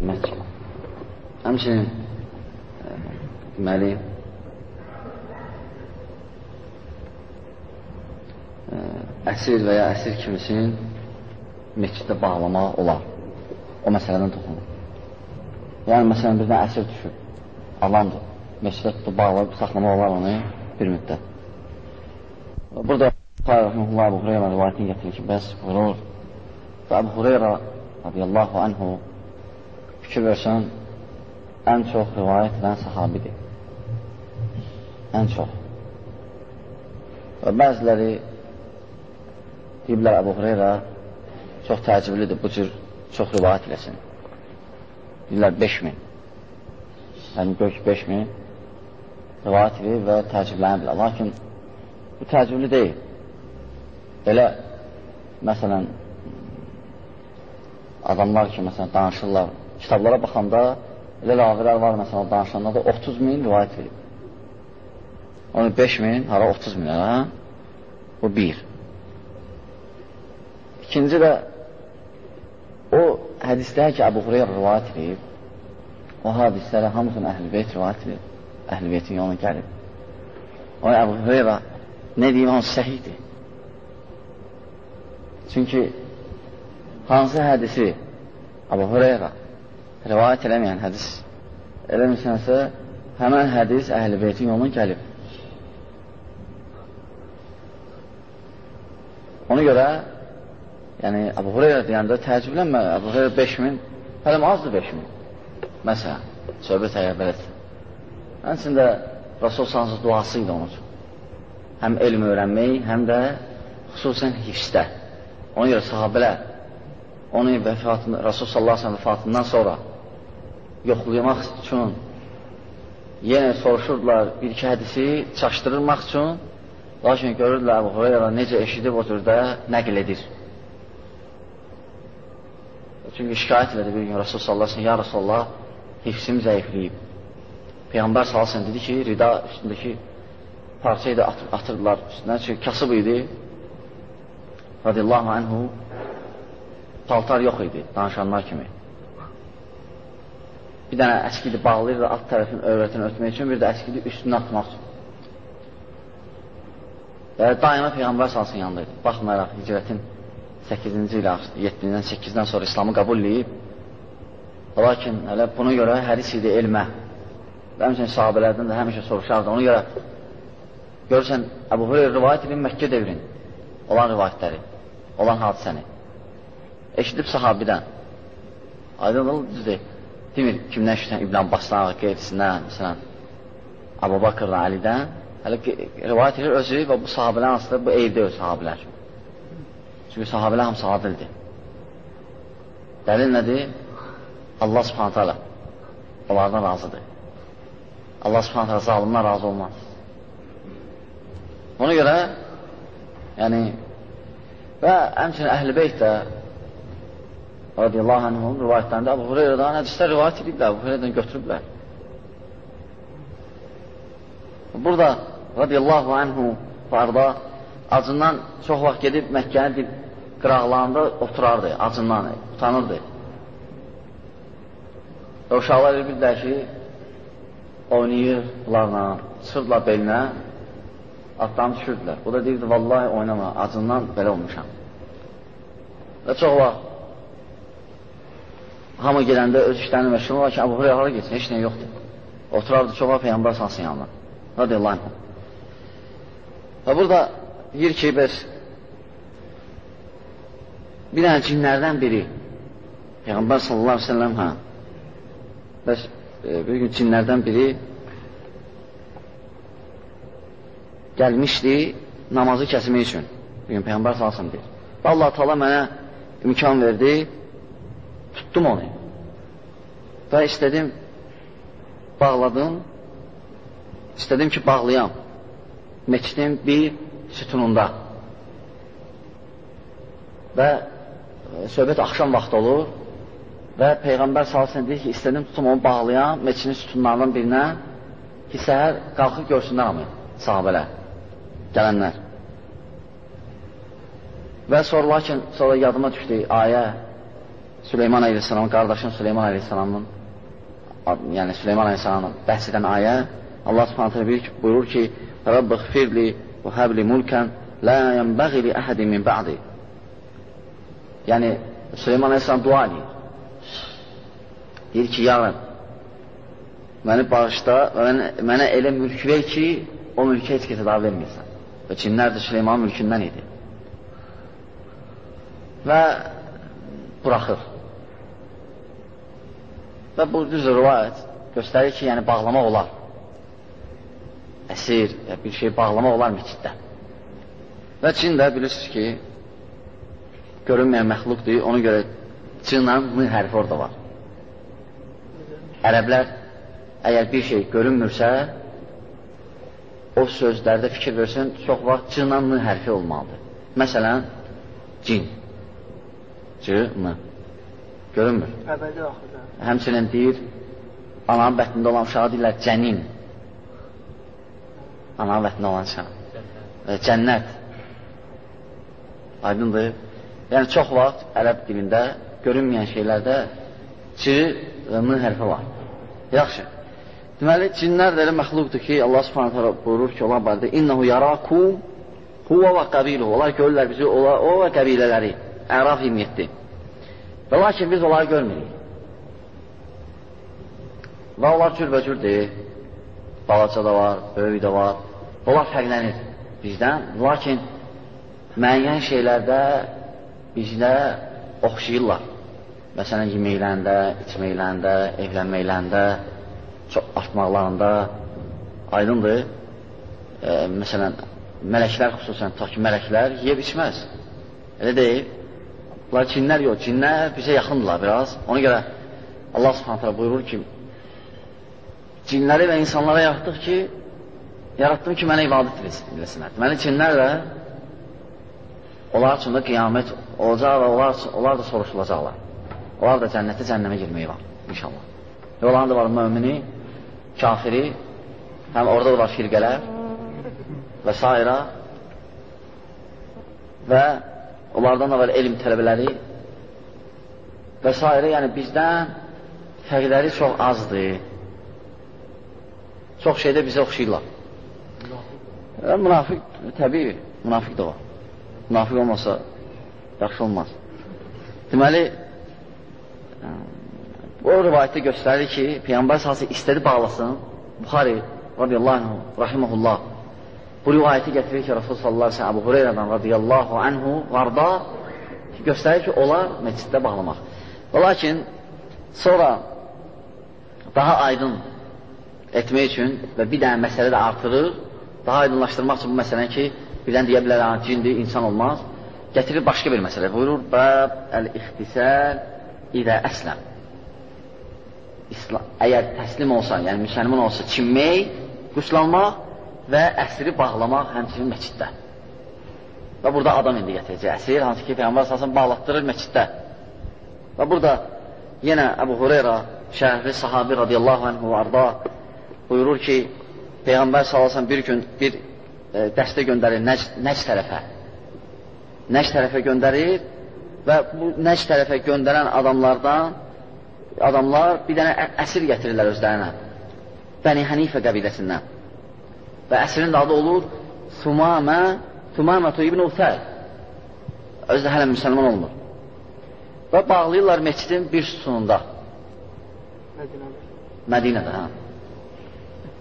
Məscid. Həmçinin deməli əsir və ya əsir kimisinin meçiddə bağlamaq olar. O məsələdən toxunur. Yəni, məsələn, birdən əsir düşür, alandır. Meçiddə tutub bağlayıb saxlamaq olar onu bir müddət. Burada Rəhməlullah Əbu Hureyra rivayətini getirir ki, bəs buyurur və Əbu Hureyra radiyallahu anhu fikir versən ən çox rivayət edən sahabidir. Ən çox. Və bəziləri deyiblər Əbu Hureyra çox təəccüblidir bu cür çox rivayət eləsin. Deyirlər 5000. Yəni gör ki 5000 rivayət edir və təəccübləniblər. Lakin bu təəccüblü deyil. Elə məsələn adamlar ki, məsələn, danışırlar, kitablara baxanda elə ravilər var, məsələn, danışanda da 30 min rivayət verib. Onu 5 min, hara 30 min, hə? Bu bir. İkinci də O hədislər ki, Əbu Hureyra rivayət edib, o hadisələrə hamısını Əhl-i Beyt rivayət edib, Əhl-i Beytin yoluna gəlib. O Əbu Hureyra nə deyim, hansı səhiydir. Çünki hansı hədisi Əbu Hureyra rivayət eləməyən hədis eləmirsənsə, həmən hədis Əhl-i Beytin yoluna gəlib. Ona görə Yəni, Əbu Hureyra deyəndə təəccüblənmə, Əbu Hureyra 5 min, hələm azdır 5 min. Məsələn, söhbət əgər belədir. Həmçində Rasul sansız duası idi onun üçün. Həm elm öyrənmək, həm də xüsusən hifsdə. Ona görə sahabələr onun vəfatını, Rasul sallallahu aleyhi vəfatından sonra yoxlamaq üçün yenə soruşurdular bir-iki hədisi çaşdırılmaq üçün lakin görürdülər Əbu Hureyra necə eşidib o türdə nəql edir. Çünki şikayət elədi bir gün Rasul sallallahu ya Rasulullah, hifsim zəifliyib. Peyğəmbər sallallahu dedi ki, rida üstündəki parça idi at atırdılar üstündən, çünki kasıb idi. Radiyallahu anhu paltar yox idi, danışanlar kimi. Bir dənə əskidi bağlayırdı alt tərəfin övrətini ötmək üçün, bir də əskidi üstünə atmaq üçün. Və daima Peyğəmbər salsın yanındaydı. Baxmayaraq hicrətin 8-ci ilə 7-dən 8-dən sonra İslamı qəbul edib. Lakin hələ buna görə həris idi elmə. Və həmçinin sahabələrdən də həmişə soruşardı. Ona görə görürsən, Əbu Hureyr rivayət edin Məkkə devrin olan rivayətləri, olan hadisəni. Eşidib sahabidən. Aydın oldu, düzdür. Demir, kimdən eşidən İbn Abbasdan, qeyrisindən, məsələn, Əbu Bakırdan, Əlidən. Hələ rivayət edir özü və bu sahabələr aslında bu evdə öz sahabələr. Çünki sahabələr hamısı adildir. Dəlil nədir? Allah subhanət hələ onlardan razıdır. Allah subhanət hələ zalimdən razı olmaz. Ona görə yəni və həmçinin əhl-i beyt də radiyallahu anhum rivayətlərində Əbu Hüreyrədən hədislər rivayət ediblər, Əbu Hüreyrədən götürüblər. Burada radiyallahu anhu varda acından çox vaxt gedib Məkkənin dib qıraqlarında oturardı, acından, utanırdı. Və uşaqlar bilirlər ki, oynayır bunlarla, çıxırdılar belinə, atlarını düşürdülər. Bu da deyirdi, vallahi oynama, acından belə olmuşam. Və çox vaxt hamı gedəndə öz işlərini məşğul olar ki, buraya hara geçsin, heç nə yoxdur. Oturardı çox vaxt Peyyambər sansın yanına. Radiyallahu anh. Və burada deyir ki, bəs bir dənə cinlərdən biri Peyğəmbər sallallahu aleyhi ve sellem ha bəs e, bir gün cinlərdən biri gəlmişdi namazı kəsmək üçün bir gün Peyğəmbər sallallahu aleyhi ve sellem deyir Allah tala mənə imkan verdi tutdum onu. Və istədim bağladım. İstədim ki bağlayam. Meçidin bir sütununda. Və e, söhbət axşam vaxtı olur və Peyğəmbər salsın deyir ki, istədim tutum onu bağlayan meçinin sütunlarından birinə ki, səhər qalxıb görsünlər hamı, sahabələr, gələnlər. Və sonra, lakin, sonra yadıma düşdü ayə, Süleyman Aleyhisselamın, qardaşın Süleyman Aleyhisselamın, yəni Süleyman Aleyhisselamın bəhs edən ayə, Allah subhanətə buyurur ki, Rabbi xfirli və həbli mulkən la yənbəği li əhədin min ba'di. Yəni, Süleyman Aleyhisselam dua edir. Deyir ki, ya Rəbb, məni bağışla və mənə, mənə elə mülk ver ki, o mülkə heç kəsə daha verməyəsən. Və cinlər də Süleymanın mülkündən idi. Və buraxır. Və bu düz rivayət göstərir ki, yəni bağlamaq olar. Əsir, ya bir şey bağlamaq olar məsciddə. Və cin də bilirsiniz ki, görünməyən məxluqdur, ona görə cinlə m hərfi orada var. Ərəblər əgər bir şey görünmürsə, o sözlərdə fikir versin, çox vaxt m hərfi olmalıdır. Məsələn, cin. C-n. Görünmür. Əbədi axıda. Həmçinin deyir, ananın bətnində olan uşağı deyirlər cənin. Ananın bətnində olan uşaq. E, cənnət. Aydındır. Yəni, çox vaxt ərəb dilində görünməyən şeylərdə c və m hərfi var. Yaxşı. Deməli, cinlər də elə məxluqdur ki, Allah subhanətə buyurur ki, onlar barədə İnnehu yarakum huva və qabiluhu. Onlar görürlər bizi, o, o və qəbilələri. Əraf 27. Və lakin biz onları görmürük. Və onlar cürbəcürdür. Balaca da var, böyük də var. Onlar fərqlənir bizdən. Lakin müəyyən şeylərdə bizlə oxşayırlar. Məsələn, yeməklərində, içməklərində, evlənməklərində, çox artmaqlarında aydındır. E, məsələn, mələklər xüsusən, ta ki mələklər yeyib içməz. Elə deyil. Bunlar cinlər yox, cinlər bizə yaxındırlar biraz. Ona görə Allah subhanətlə buyurur ki, cinləri və insanlara yaratdıq ki, yaratdım ki, mənə ibadət eləsinlər. Deməli, cinlər də onlar üçün də qiyamət olacaq və onlar, onlar da soruşulacaqlar. Onlar da cənnətə, cənnəmə girməyi var, inşallah. Və onların da var mümini, kafiri, həm orada da var firqələr və s. və onlardan da var elm tələbələri və s. Yəni bizdən fərqləri çox azdır. Çox şeydə bizə oxşayırlar. Və münafiq, təbii, münafiq də var. Münafiq olmasa yaxşı olmaz. Deməli, o rivayətdə göstərir ki, Peyyambər sahası istədi bağlasın. Buxari, radiyallahu anh, rahiməhullah, bu rivayəti gətirir ki, Rasul sallallahu ve sellem Əbu Hureyrədən radiyallahu anhu varda göstərir ki, olar məsciddə bağlamaq. Və lakin sonra daha aydın etmək üçün və bir dənə məsələ də artırır, daha aydınlaşdırmaq üçün bu məsələni ki, birdən deyə bilər, cindir, insan olmaz. Gətirir başqa bir məsələ. Buyurur, bəb əl-ixtisəl idə əsləm. İslam, əgər təslim olsa, yəni müsəlman olsa, çinmək, quslanmaq və əsri bağlamaq həmçinin məsciddə. Və burada adam indi gətirəcək əsir, hansı ki, Peyyambar əsasını bağlatdırır məsciddə. Və burada yenə Əbu Hureyra, şəhri sahabi radiyallahu anhu arda buyurur ki, Peyğəmbər salasan bir gün bir e, dəstə göndərir Nəcd, Nəcd tərəfə. Nəcd tərəfə göndərir və bu Nəcd tərəfə göndərən adamlardan adamlar bir dənə əsir gətirirlər özlərinə. Bəni Hənifə qəbiləsindən. Və əsrin adı olur Sumamə, Sumamətu ibn Uthəl. Özü də hələ müsəlman olmur. Və bağlayırlar meçidin bir sütununda. Mədinədə. Mədinədə, hə.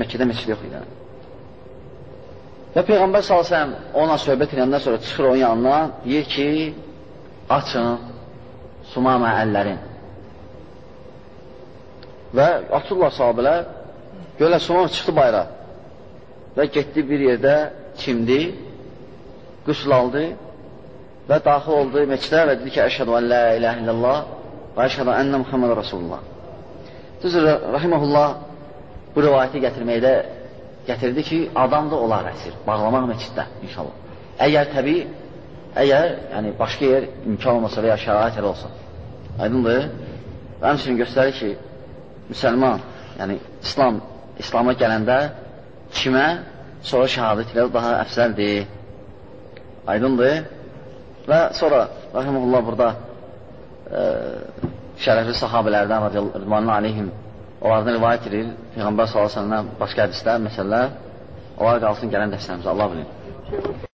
Məkkədə meçid yox idi. Və Peyğəmbər s.ə.v ona söhbət edəndən sonra çıxır onun yanına, deyir ki, açın sumamə əllərin. Və açırlar sahabələr, görürlər sumamə çıxdı bayra və getdi bir yerdə çimdi, qüsl aldı və daxil oldu meçdə və dedi ki, əşhədu ən la iləhə illallah və əşhədu ənnə Muhammed Rasulullah. Düzdür, Rahiməhullah bu rivayəti gətirməkdə gətirdi ki, adam da olar əsir, bağlamaq məsciddə inşallah. Əgər təbii, əgər yəni, başqa yer imkan olmasa və ya şərait elə olsa. Aydındır? Və həmçinin göstərir ki, müsəlman, yəni İslam, İslama gələndə kimə sonra şəhadət ilə daha əfsəldir. Aydındır? Və sonra, rəhəməllah burada e, şərəfli sahabələrdən radiyallahu aleyhim onlardan rivayət edir, Peyğəmbər sallallahu aleyhi başqa hədislər, məsələlər, onlar qalsın gələn dərslərimizə, Allah bilir.